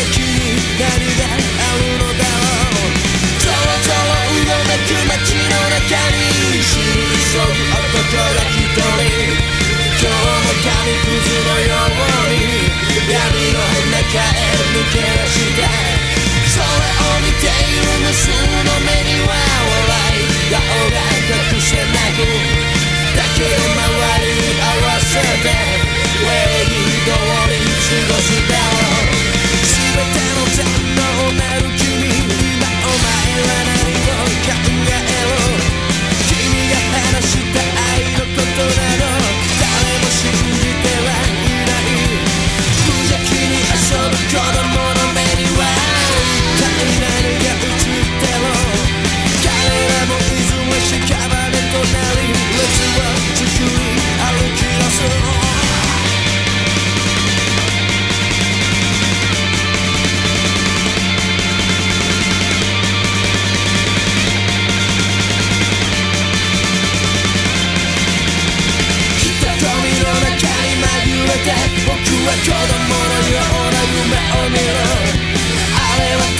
先に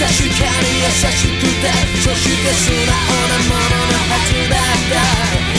確かに優しくてそして素直なもののはずだった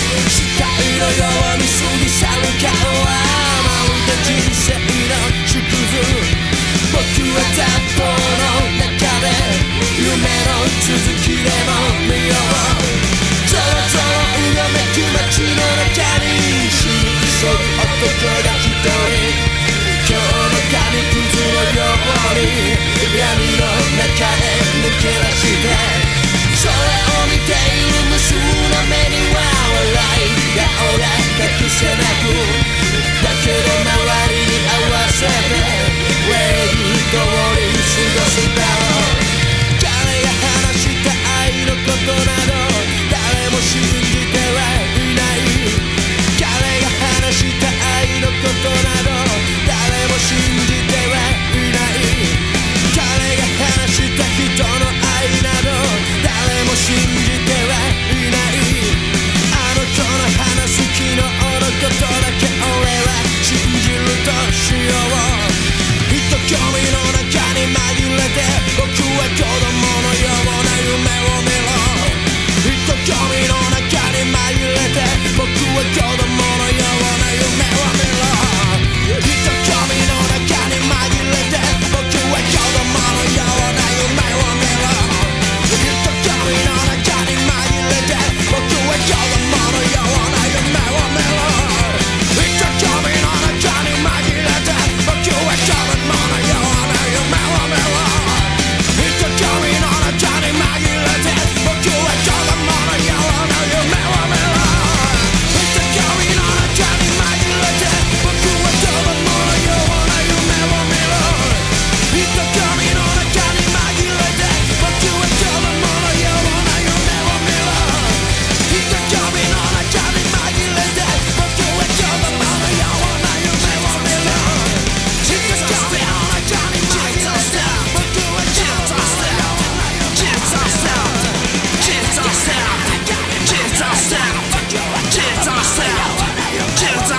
you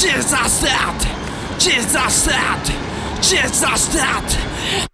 Jesus that! Jesus that! Jesus that!